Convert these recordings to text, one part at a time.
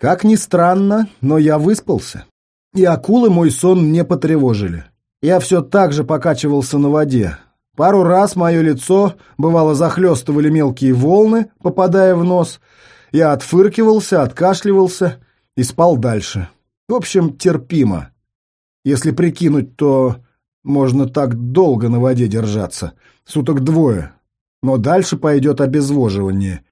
Как ни странно, но я выспался. И акулы мой сон не потревожили. Я все так же покачивался на воде. Пару раз мое лицо, бывало, захлестывали мелкие волны, попадая в нос. Я отфыркивался, откашливался и спал дальше. В общем, терпимо. Если прикинуть, то можно так долго на воде держаться. Суток двое. Но дальше пойдет обезвоживание.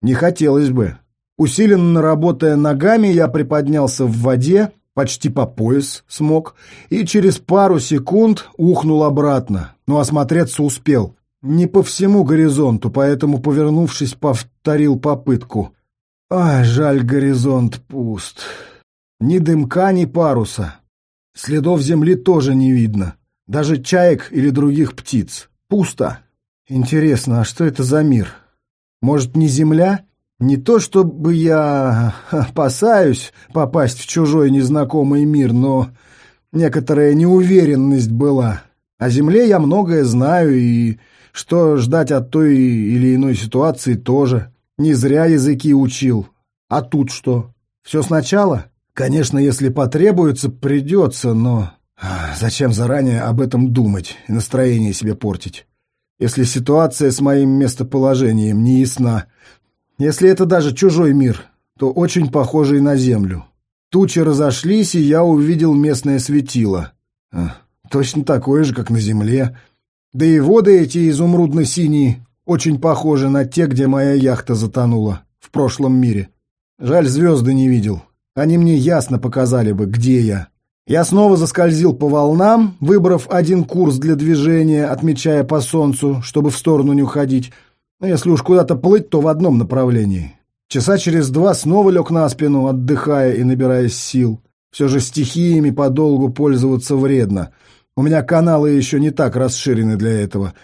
Не хотелось бы. Усиленно работая ногами, я приподнялся в воде, почти по пояс смог, и через пару секунд ухнул обратно, но осмотреться успел. Не по всему горизонту, поэтому, повернувшись, повторил попытку. Ай, жаль, горизонт пуст. Ни дымка, ни паруса. Следов земли тоже не видно. Даже чаек или других птиц. Пусто. Интересно, а что это за мир? Может, не земля? Не то чтобы я опасаюсь попасть в чужой незнакомый мир, но некоторая неуверенность была. О земле я многое знаю, и что ждать от той или иной ситуации тоже. Не зря языки учил. А тут что? Все сначала? Конечно, если потребуется, придется, но... А, зачем заранее об этом думать и настроение себе портить? Если ситуация с моим местоположением не ясна, если это даже чужой мир, то очень похожий на Землю. Тучи разошлись, и я увидел местное светило. А, точно такое же, как на Земле. Да и воды эти изумрудно-синие очень похожи на те, где моя яхта затонула в прошлом мире. Жаль, звезды не видел. Они мне ясно показали бы, где я. Я снова заскользил по волнам, выбрав один курс для движения, отмечая по солнцу, чтобы в сторону не уходить. Но если уж куда-то плыть, то в одном направлении. Часа через два снова лег на спину, отдыхая и набираясь сил. Все же стихиями подолгу пользоваться вредно. У меня каналы еще не так расширены для этого.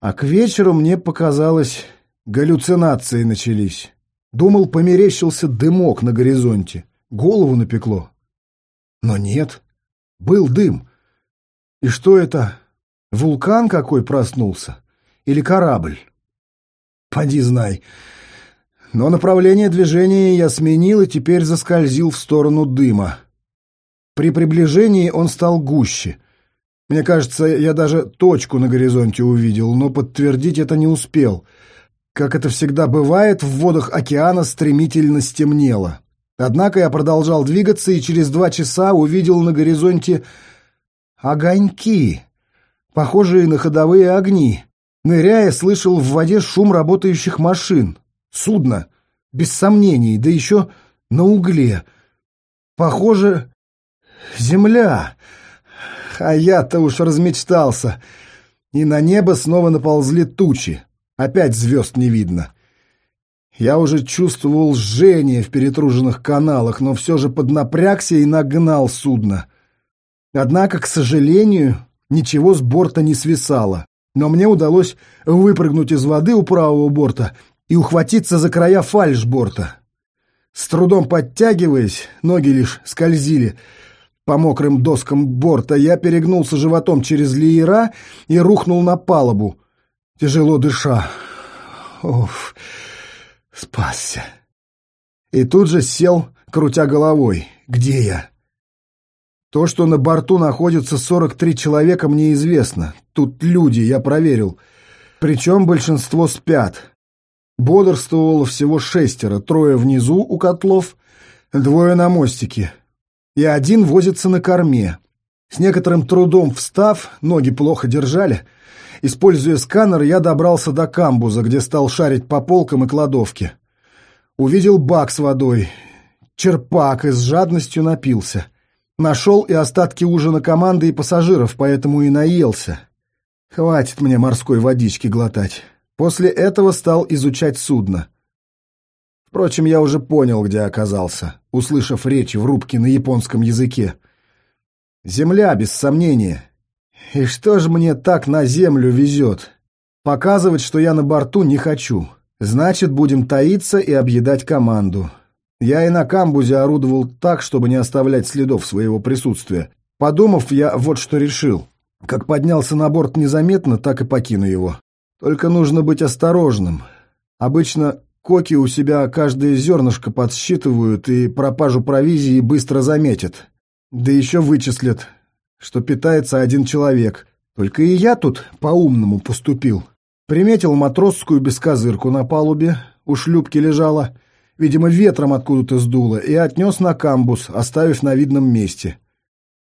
А к вечеру мне показалось, галлюцинации начались. Думал, померещился дымок на горизонте. Голову напекло. Но нет, был дым. И что это? Вулкан какой проснулся? Или корабль? Поди знай. Но направление движения я сменил и теперь заскользил в сторону дыма. При приближении он стал гуще. Мне кажется, я даже точку на горизонте увидел, но подтвердить это не успел. Как это всегда бывает, в водах океана стремительно стемнело. Однако я продолжал двигаться и через два часа увидел на горизонте огоньки, похожие на ходовые огни. Ныряя, слышал в воде шум работающих машин. Судно, без сомнений, да еще на угле. Похоже, земля. А я-то уж размечтался. И на небо снова наползли тучи. Опять звезд не видно. Я уже чувствовал жжение в перетруженных каналах, но все же поднапрягся и нагнал судно. Однако, к сожалению, ничего с борта не свисало но мне удалось выпрыгнуть из воды у правого борта и ухватиться за края фальшборта. С трудом подтягиваясь, ноги лишь скользили по мокрым доскам борта, я перегнулся животом через леера и рухнул на палубу, тяжело дыша. Оф, спасся. И тут же сел, крутя головой. Где я? То, что на борту находится 43 человека, мне известно. Тут люди, я проверил. Причем большинство спят. Бодрствовало всего шестеро, трое внизу у котлов, двое на мостике. И один возится на корме. С некоторым трудом встав, ноги плохо держали. Используя сканер, я добрался до камбуза, где стал шарить по полкам и кладовке. Увидел бак с водой. Черпак и с жадностью напился. Нашел и остатки ужина команды и пассажиров, поэтому и наелся. Хватит мне морской водички глотать. После этого стал изучать судно. Впрочем, я уже понял, где оказался, услышав речи в рубке на японском языке. Земля, без сомнения. И что ж мне так на землю везет? Показывать, что я на борту, не хочу. Значит, будем таиться и объедать команду. Я и на камбузе орудовал так, чтобы не оставлять следов своего присутствия. Подумав, я вот что решил. Как поднялся на борт незаметно, так и покину его. Только нужно быть осторожным. Обычно коки у себя каждое зернышко подсчитывают и пропажу провизии быстро заметят. Да еще вычислят, что питается один человек. Только и я тут по-умному поступил. Приметил матросскую бескозырку на палубе, у шлюпки лежала, видимо, ветром откуда-то сдуло, и отнес на камбус, оставив на видном месте.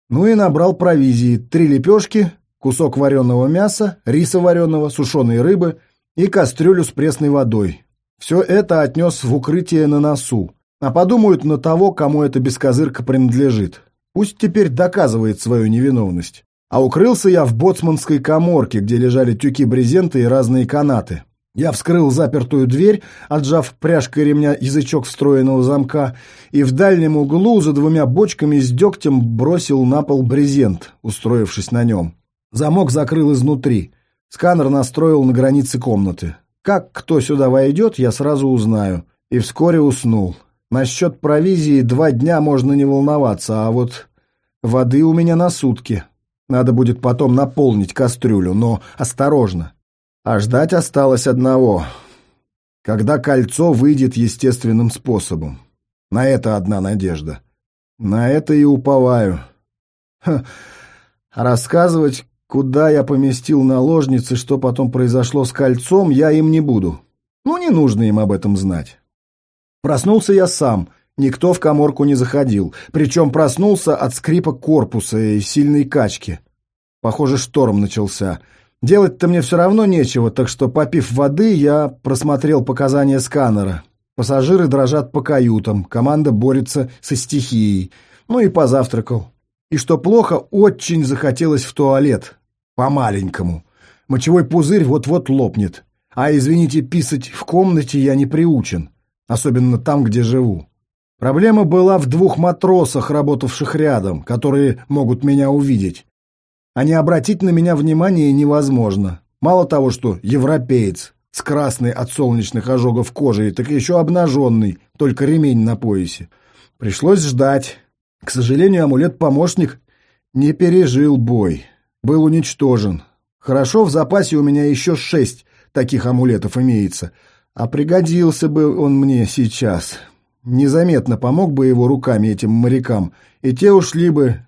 Ну и набрал провизии, три лепешки, кусок вареного мяса, риса вареного, сушеной рыбы и кастрюлю с пресной водой. Все это отнес в укрытие на носу. А подумают на того, кому эта бескозырка принадлежит. Пусть теперь доказывает свою невиновность. А укрылся я в боцманской коморке, где лежали тюки брезента и разные канаты. Я вскрыл запертую дверь, отжав пряжкой ремня язычок встроенного замка, и в дальнем углу за двумя бочками с дегтем бросил на пол брезент, устроившись на нем. Замок закрыл изнутри. Сканер настроил на границе комнаты. Как кто сюда войдет, я сразу узнаю. И вскоре уснул. Насчет провизии два дня можно не волноваться, а вот воды у меня на сутки. Надо будет потом наполнить кастрюлю, но осторожно. А ждать осталось одного. Когда кольцо выйдет естественным способом. На это одна надежда. На это и уповаю. Ха. Рассказывать, куда я поместил наложницы, что потом произошло с кольцом, я им не буду. Ну, не нужно им об этом знать. Проснулся я сам. Никто в коморку не заходил. Причем проснулся от скрипа корпуса и сильной качки. Похоже, шторм начался. Делать-то мне все равно нечего, так что, попив воды, я просмотрел показания сканера. Пассажиры дрожат по каютам, команда борется со стихией. Ну и позавтракал. И что плохо, очень захотелось в туалет. По-маленькому. Мочевой пузырь вот-вот лопнет. А, извините, писать в комнате я не приучен. Особенно там, где живу. Проблема была в двух матросах, работавших рядом, которые могут меня увидеть а не обратить на меня внимание невозможно. Мало того, что европеец с красной от солнечных ожогов кожей, так еще обнаженный, только ремень на поясе. Пришлось ждать. К сожалению, амулет-помощник не пережил бой, был уничтожен. Хорошо, в запасе у меня еще шесть таких амулетов имеется, а пригодился бы он мне сейчас. Незаметно помог бы его руками этим морякам, и те ушли бы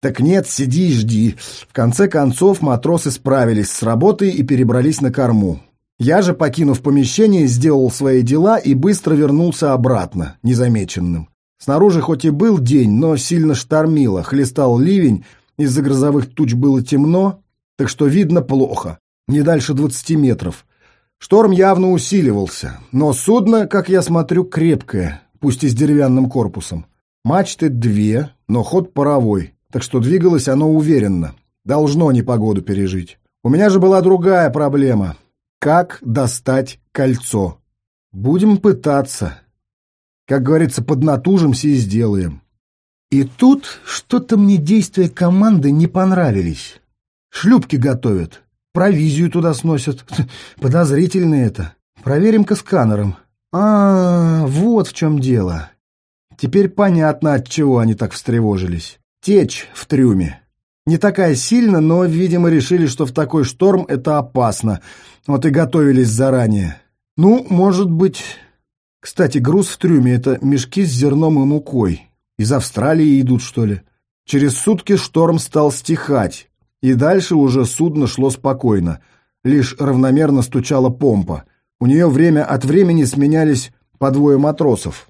так нет, сиди и жди. В конце концов матросы справились с работой и перебрались на корму. Я же, покинув помещение, сделал свои дела и быстро вернулся обратно, незамеченным. Снаружи хоть и был день, но сильно штормило, хлестал ливень, из-за грозовых туч было темно, так что видно плохо, не дальше двадцати метров. Шторм явно усиливался, но судно, как я смотрю, крепкое, пусть и с деревянным корпусом. Мачты две, но ход паровой, так что двигалось оно уверенно. Должно непогоду пережить. У меня же была другая проблема. Как достать кольцо? Будем пытаться. Как говорится, поднатужимся и сделаем. И тут что-то мне действия команды не понравились. Шлюпки готовят, провизию туда сносят. Подозрительно это. Проверим-ка сканером. А, вот в чем дело. Теперь понятно, от чего они так встревожились. Течь в трюме. Не такая сильно, но, видимо, решили, что в такой шторм это опасно. Вот и готовились заранее. Ну, может быть... Кстати, груз в трюме — это мешки с зерном и мукой. Из Австралии идут, что ли? Через сутки шторм стал стихать, и дальше уже судно шло спокойно. Лишь равномерно стучала помпа. У нее время от времени сменялись по двое матросов.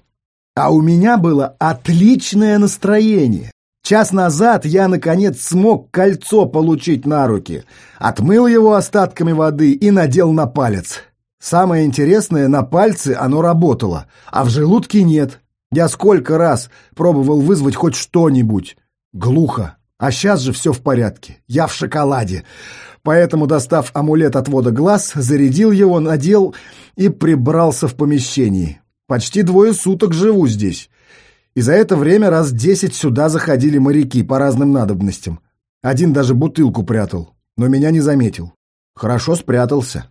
А у меня было отличное настроение. Час назад я, наконец, смог кольцо получить на руки, отмыл его остатками воды и надел на палец. Самое интересное, на пальце оно работало, а в желудке нет. Я сколько раз пробовал вызвать хоть что-нибудь. Глухо. А сейчас же все в порядке. Я в шоколаде. Поэтому, достав амулет отвода глаз, зарядил его, надел и прибрался в помещении. Почти двое суток живу здесь и за это время раз десять сюда заходили моряки по разным надобностям. Один даже бутылку прятал, но меня не заметил. Хорошо спрятался.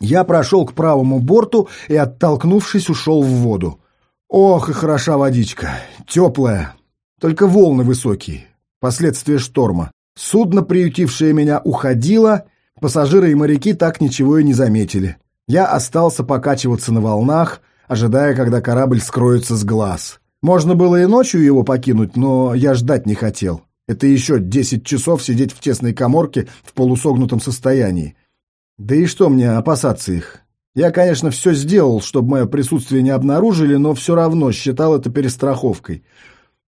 Я прошел к правому борту и, оттолкнувшись, ушел в воду. Ох, и хороша водичка, теплая, только волны высокие, последствия шторма. Судно, приютившее меня, уходило, пассажиры и моряки так ничего и не заметили. Я остался покачиваться на волнах, ожидая, когда корабль скроется с глаз. Можно было и ночью его покинуть, но я ждать не хотел. Это еще десять часов сидеть в тесной коморке в полусогнутом состоянии. Да и что мне опасаться их? Я, конечно, все сделал, чтобы мое присутствие не обнаружили, но все равно считал это перестраховкой.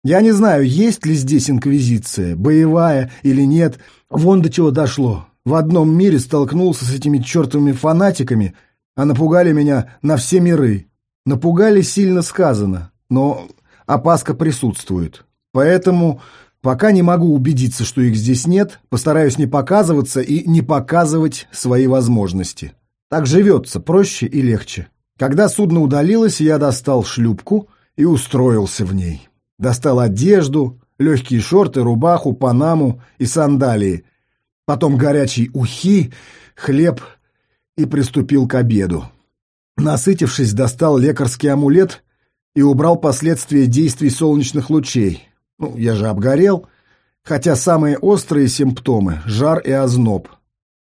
Я не знаю, есть ли здесь инквизиция, боевая или нет. Вон до чего дошло. В одном мире столкнулся с этими чертовыми фанатиками, а напугали меня на все миры. Напугали сильно сказано, но опаска присутствует. Поэтому пока не могу убедиться, что их здесь нет, постараюсь не показываться и не показывать свои возможности. Так живется проще и легче. Когда судно удалилось, я достал шлюпку и устроился в ней. Достал одежду, легкие шорты, рубаху, панаму и сандалии. Потом горячий ухи, хлеб и приступил к обеду. Насытившись, достал лекарский амулет и убрал последствия действий солнечных лучей. Ну, я же обгорел, хотя самые острые симптомы — жар и озноб.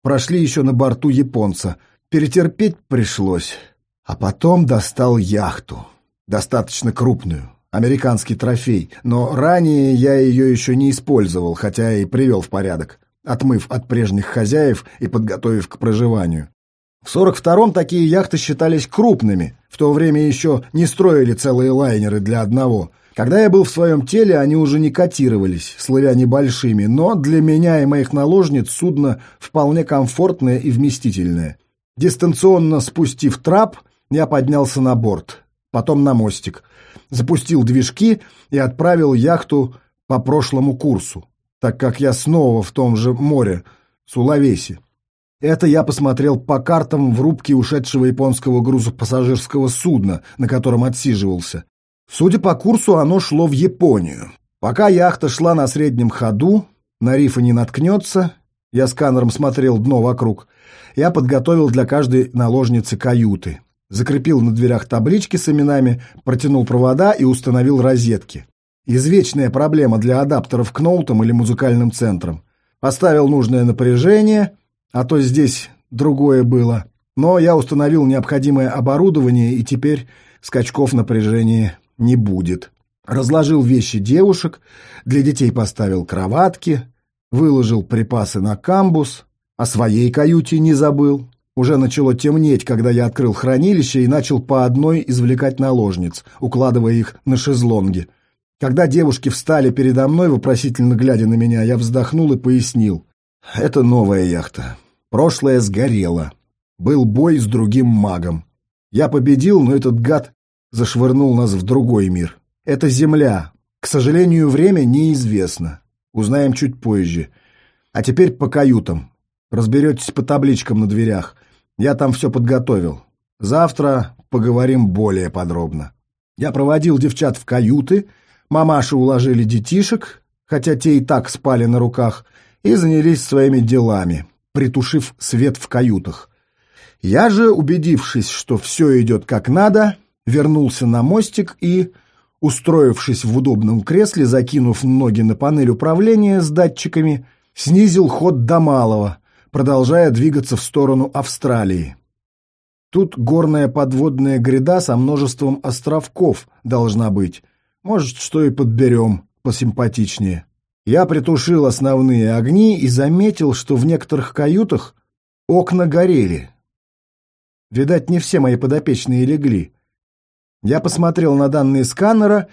Прошли еще на борту японца. Перетерпеть пришлось. А потом достал яхту. Достаточно крупную. Американский трофей. Но ранее я ее еще не использовал, хотя и привел в порядок, отмыв от прежних хозяев и подготовив к проживанию. В 42-м такие яхты считались крупными, в то время еще не строили целые лайнеры для одного. Когда я был в своем теле, они уже не котировались, слывя небольшими, но для меня и моих наложниц судно вполне комфортное и вместительное. Дистанционно спустив трап, я поднялся на борт, потом на мостик, запустил движки и отправил яхту по прошлому курсу, так как я снова в том же море, Сулавеси. Это я посмотрел по картам в рубке ушедшего японского грузопассажирского судна, на котором отсиживался. Судя по курсу, оно шло в Японию. Пока яхта шла на среднем ходу, на рифы не наткнется, я сканером смотрел дно вокруг, я подготовил для каждой наложницы каюты. Закрепил на дверях таблички с именами, протянул провода и установил розетки. Извечная проблема для адаптеров к ноутам или музыкальным центрам. Поставил нужное напряжение — а то здесь другое было. Но я установил необходимое оборудование, и теперь скачков напряжения не будет. Разложил вещи девушек, для детей поставил кроватки, выложил припасы на камбус, о своей каюте не забыл. Уже начало темнеть, когда я открыл хранилище и начал по одной извлекать наложниц, укладывая их на шезлонги. Когда девушки встали передо мной, вопросительно глядя на меня, я вздохнул и пояснил. Это новая яхта. Прошлое сгорело. Был бой с другим магом. Я победил, но этот гад зашвырнул нас в другой мир. Это Земля. К сожалению, время неизвестно. Узнаем чуть позже. А теперь по каютам. Разберетесь по табличкам на дверях. Я там все подготовил. Завтра поговорим более подробно. Я проводил девчат в каюты, мамаши уложили детишек, хотя те и так спали на руках, и занялись своими делами, притушив свет в каютах. Я же, убедившись, что все идет как надо, вернулся на мостик и, устроившись в удобном кресле, закинув ноги на панель управления с датчиками, снизил ход до малого, продолжая двигаться в сторону Австралии. Тут горная подводная гряда со множеством островков должна быть. Может, что и подберем посимпатичнее. Я притушил основные огни и заметил, что в некоторых каютах окна горели. Видать, не все мои подопечные легли. Я посмотрел на данные сканера.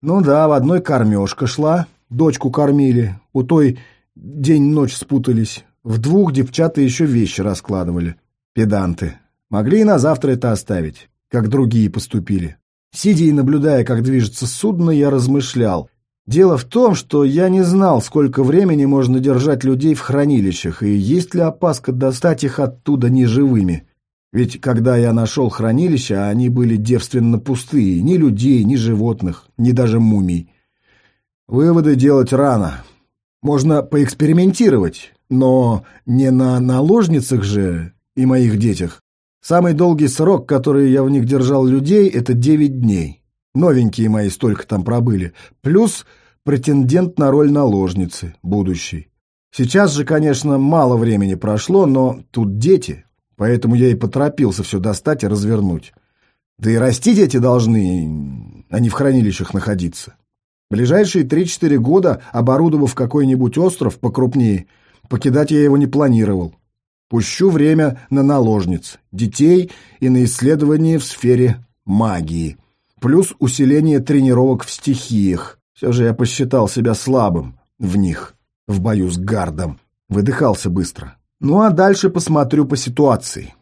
Ну да, в одной кормежка шла, дочку кормили, у той день-ночь спутались. В двух девчата еще вещи раскладывали. Педанты. Могли и на завтра это оставить, как другие поступили. Сидя и наблюдая, как движется судно, я размышлял. Дело в том, что я не знал, сколько времени можно держать людей в хранилищах, и есть ли опаска достать их оттуда неживыми. Ведь когда я нашел хранилища, они были девственно пустые, ни людей, ни животных, ни даже мумий. Выводы делать рано. Можно поэкспериментировать, но не на наложницах же и моих детях. Самый долгий срок, который я в них держал людей, это девять дней. Новенькие мои столько там пробыли. Плюс претендент на роль наложницы, будущий. Сейчас же, конечно, мало времени прошло, но тут дети, поэтому я и поторопился все достать и развернуть. Да и расти дети должны, а не в хранилищах находиться. Ближайшие 3-4 года, оборудовав какой-нибудь остров покрупнее, покидать я его не планировал. Пущу время на наложниц, детей и на исследования в сфере магии. Плюс усиление тренировок в стихиях. Все же я посчитал себя слабым в них, в бою с гардом. Выдыхался быстро. Ну а дальше посмотрю по ситуации.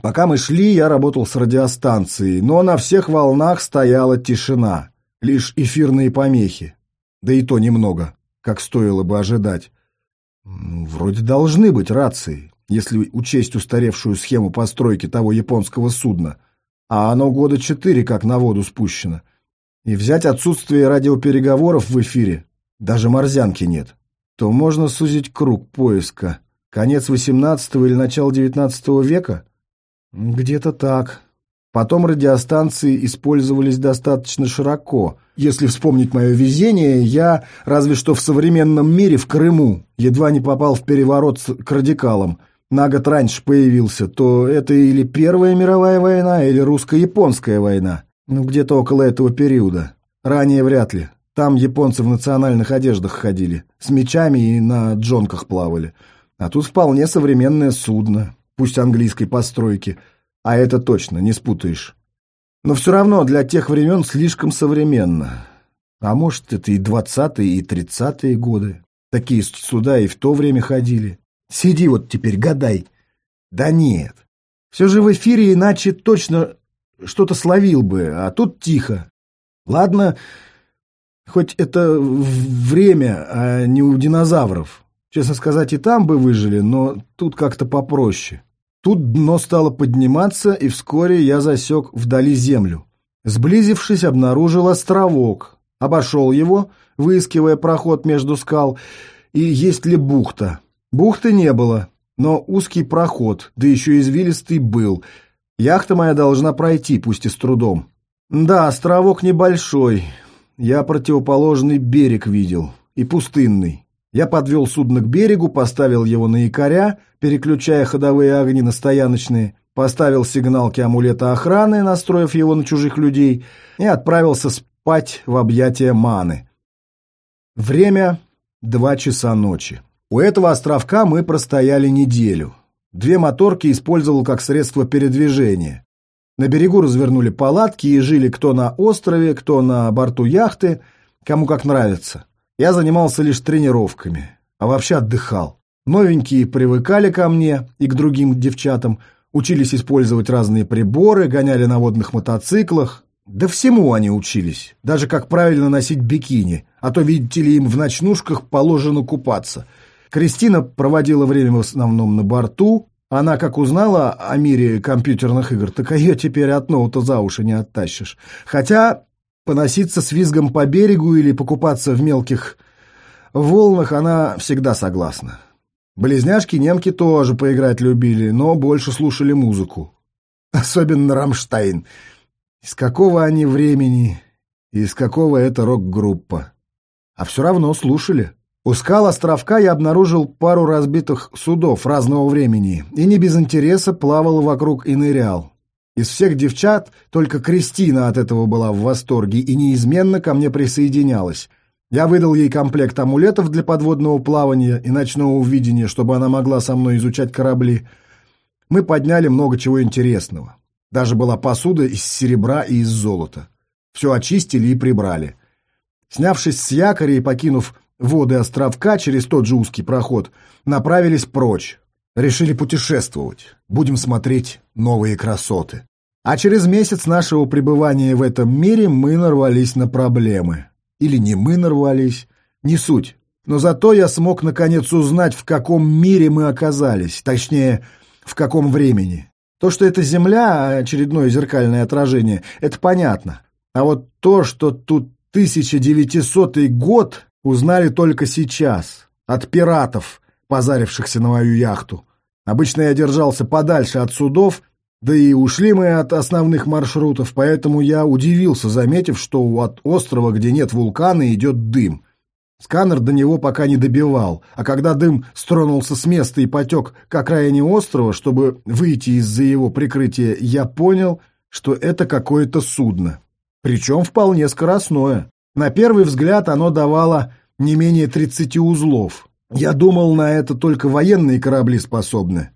Пока мы шли, я работал с радиостанцией, но на всех волнах стояла тишина. Лишь эфирные помехи. Да и то немного, как стоило бы ожидать. Вроде должны быть рации, если учесть устаревшую схему постройки того японского судна. А оно года четыре как на воду спущено. И взять отсутствие радиопереговоров в эфире, даже морзянки нет, то можно сузить круг поиска. Конец XVIII или начало XIX века? Где-то так. Потом радиостанции использовались достаточно широко. Если вспомнить мое везение, я, разве что в современном мире, в Крыму, едва не попал в переворот к радикалам. На год раньше появился, то это или Первая мировая война, или русско-японская война. Ну, где-то около этого периода. Ранее вряд ли. Там японцы в национальных одеждах ходили, с мечами и на джонках плавали. А тут вполне современное судно, пусть английской постройки – а это точно, не спутаешь. Но все равно для тех времен слишком современно. А может, это и двадцатые, и тридцатые годы. Такие суда и в то время ходили. Сиди вот теперь, гадай. Да нет. Все же в эфире иначе точно что-то словил бы, а тут тихо. Ладно, хоть это время, а не у динозавров. Честно сказать, и там бы выжили, но тут как-то попроще. Тут дно стало подниматься, и вскоре я засек вдали землю. Сблизившись, обнаружил островок. Обошел его, выискивая проход между скал, и есть ли бухта. Бухты не было, но узкий проход, да еще извилистый был. Яхта моя должна пройти, пусть и с трудом. Да, островок небольшой. Я противоположный берег видел, и пустынный. Я подвел судно к берегу, поставил его на якоря, переключая ходовые огни на стояночные, поставил сигналки амулета охраны, настроив его на чужих людей, и отправился спать в объятия маны. Время — два часа ночи. У этого островка мы простояли неделю. Две моторки использовал как средство передвижения. На берегу развернули палатки и жили кто на острове, кто на борту яхты, кому как нравится. Я занимался лишь тренировками, а вообще отдыхал. Новенькие привыкали ко мне и к другим девчатам, учились использовать разные приборы, гоняли на водных мотоциклах. Да всему они учились, даже как правильно носить бикини, а то, видите ли, им в ночнушках положено купаться. Кристина проводила время в основном на борту. Она, как узнала о мире компьютерных игр, так ее теперь от ноута за уши не оттащишь. Хотя Поноситься с визгом по берегу или покупаться в мелких волнах она всегда согласна. Близняшки-немки тоже поиграть любили, но больше слушали музыку. Особенно Рамштайн. Из какого они времени, из какого это рок-группа. А все равно слушали. У скал островка я обнаружил пару разбитых судов разного времени и не без интереса плавал вокруг и нырял. Из всех девчат только Кристина от этого была в восторге и неизменно ко мне присоединялась. Я выдал ей комплект амулетов для подводного плавания и ночного видения, чтобы она могла со мной изучать корабли. Мы подняли много чего интересного. Даже была посуда из серебра и из золота. Все очистили и прибрали. Снявшись с якоря и покинув воды островка через тот же узкий проход, направились прочь, Решили путешествовать. Будем смотреть новые красоты. А через месяц нашего пребывания в этом мире мы нарвались на проблемы. Или не мы нарвались, не суть. Но зато я смог наконец узнать, в каком мире мы оказались, точнее, в каком времени. То, что это Земля, очередное зеркальное отражение, это понятно. А вот то, что тут 1900 год, узнали только сейчас, от пиратов, позарившихся на мою яхту. Обычно я держался подальше от судов, да и ушли мы от основных маршрутов, поэтому я удивился, заметив, что от острова, где нет вулкана, идет дым. Сканер до него пока не добивал, а когда дым стронулся с места и потек к окраине острова, чтобы выйти из-за его прикрытия, я понял, что это какое-то судно. Причем вполне скоростное. На первый взгляд оно давало не менее 30 узлов. Я думал, на это только военные корабли способны.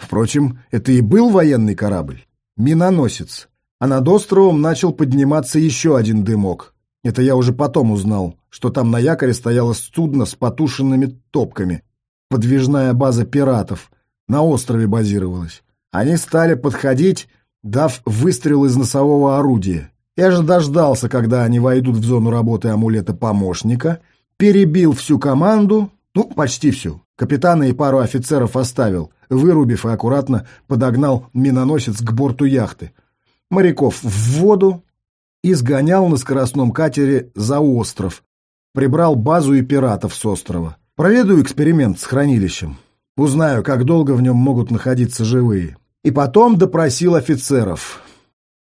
Впрочем, это и был военный корабль. Миноносец. А над островом начал подниматься еще один дымок. Это я уже потом узнал, что там на якоре стояло судно с потушенными топками. Подвижная база пиратов. На острове базировалась. Они стали подходить, дав выстрел из носового орудия. Я же дождался, когда они войдут в зону работы амулета помощника, перебил всю команду, ну, почти всю. Капитана и пару офицеров оставил, вырубив и аккуратно подогнал миноносец к борту яхты. Моряков в воду и сгонял на скоростном катере за остров. Прибрал базу и пиратов с острова. Проведу эксперимент с хранилищем. Узнаю, как долго в нем могут находиться живые. И потом допросил офицеров.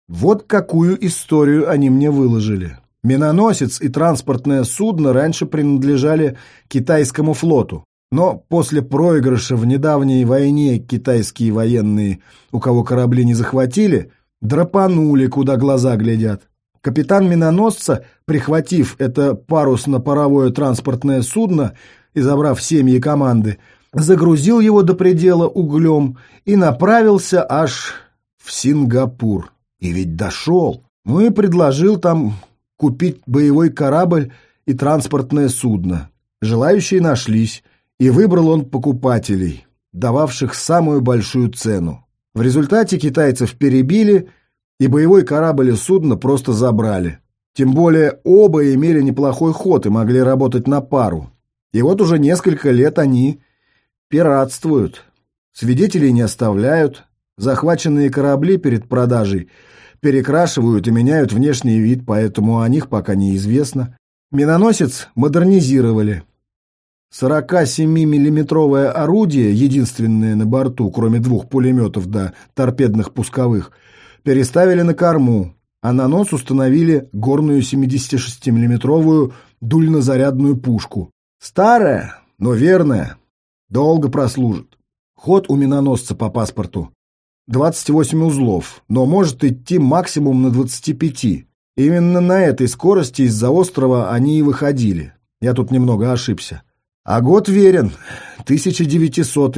Вот какую историю они мне выложили. Миноносец и транспортное судно раньше принадлежали китайскому флоту. Но после проигрыша в недавней войне китайские военные, у кого корабли не захватили, драпанули, куда глаза глядят. Капитан миноносца, прихватив это парусно-паровое транспортное судно и забрав семьи команды, загрузил его до предела углем и направился аж в Сингапур. И ведь дошел. Ну и предложил там купить боевой корабль и транспортное судно. Желающие нашлись, и выбрал он покупателей, дававших самую большую цену. В результате китайцев перебили, и боевой корабль и судно просто забрали. Тем более оба имели неплохой ход и могли работать на пару. И вот уже несколько лет они пиратствуют. Свидетелей не оставляют, захваченные корабли перед продажей перекрашивают и меняют внешний вид, поэтому о них пока неизвестно. Миноносец модернизировали. 47-миллиметровое орудие, единственное на борту, кроме двух пулеметов да торпедных пусковых, переставили на корму, а на нос установили горную 76-миллиметровую дульнозарядную пушку. Старая, но верная, долго прослужит. Ход у миноносца по паспорту 28 узлов, но может идти максимум на 25. Именно на этой скорости из-за острова они и выходили. Я тут немного ошибся. А год верен. 1900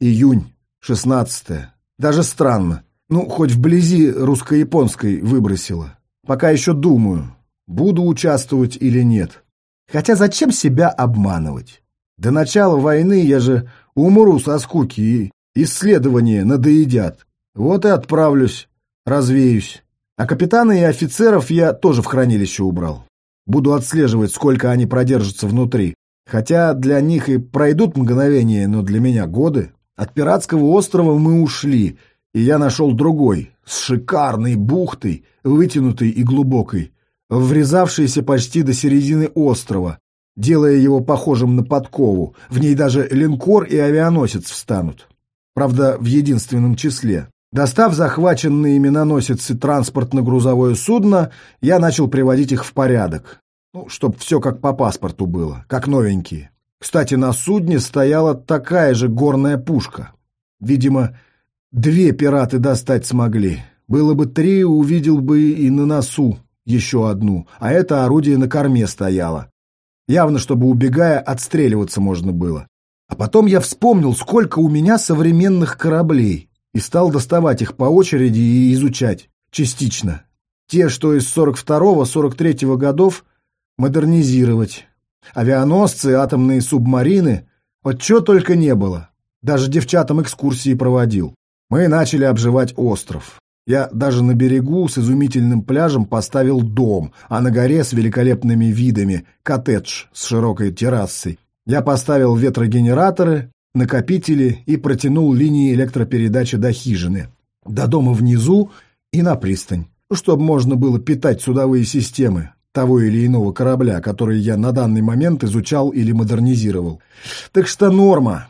Июнь. 16 -е. Даже странно. Ну, хоть вблизи русско-японской выбросила. Пока еще думаю, буду участвовать или нет. Хотя зачем себя обманывать? До начала войны я же умру со скуки и исследования надоедят. Вот и отправлюсь, развеюсь. А капитана и офицеров я тоже в хранилище убрал. Буду отслеживать, сколько они продержатся внутри. Хотя для них и пройдут мгновения, но для меня годы. От пиратского острова мы ушли, и я нашел другой, с шикарной бухтой, вытянутой и глубокой, врезавшейся почти до середины острова, делая его похожим на подкову. В ней даже линкор и авианосец встанут. Правда, в единственном числе. Достав захваченные миноносец и транспортно-грузовое судно, я начал приводить их в порядок. Ну, чтоб все как по паспорту было, как новенькие. Кстати, на судне стояла такая же горная пушка. Видимо, две пираты достать смогли. Было бы три, увидел бы и на носу еще одну, а это орудие на корме стояло. Явно, чтобы, убегая, отстреливаться можно было. А потом я вспомнил, сколько у меня современных кораблей, и стал доставать их по очереди и изучать, частично. Те, что из 42-43 годов, модернизировать. Авианосцы, атомные субмарины, вот чего только не было. Даже девчатам экскурсии проводил. Мы начали обживать остров. Я даже на берегу с изумительным пляжем поставил дом, а на горе с великолепными видами – коттедж с широкой террасой. Я поставил ветрогенераторы, накопители и протянул линии электропередачи до хижины, до дома внизу и на пристань, чтобы можно было питать судовые системы, того или иного корабля, который я на данный момент изучал или модернизировал. Так что норма.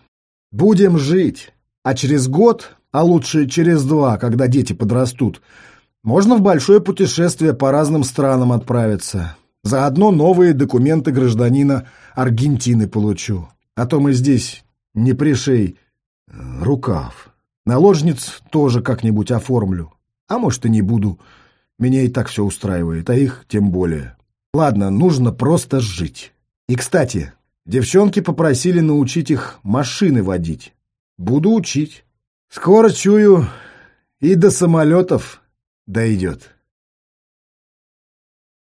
Будем жить. А через год, а лучше через два, когда дети подрастут, можно в большое путешествие по разным странам отправиться. Заодно новые документы гражданина Аргентины получу. А то мы здесь не пришей э, рукав. Наложниц тоже как-нибудь оформлю. А может, и не буду. Меня и так все устраивает, а их тем более. Ладно, нужно просто жить. И, кстати, девчонки попросили научить их машины водить. Буду учить. Скоро, чую, и до самолетов дойдет.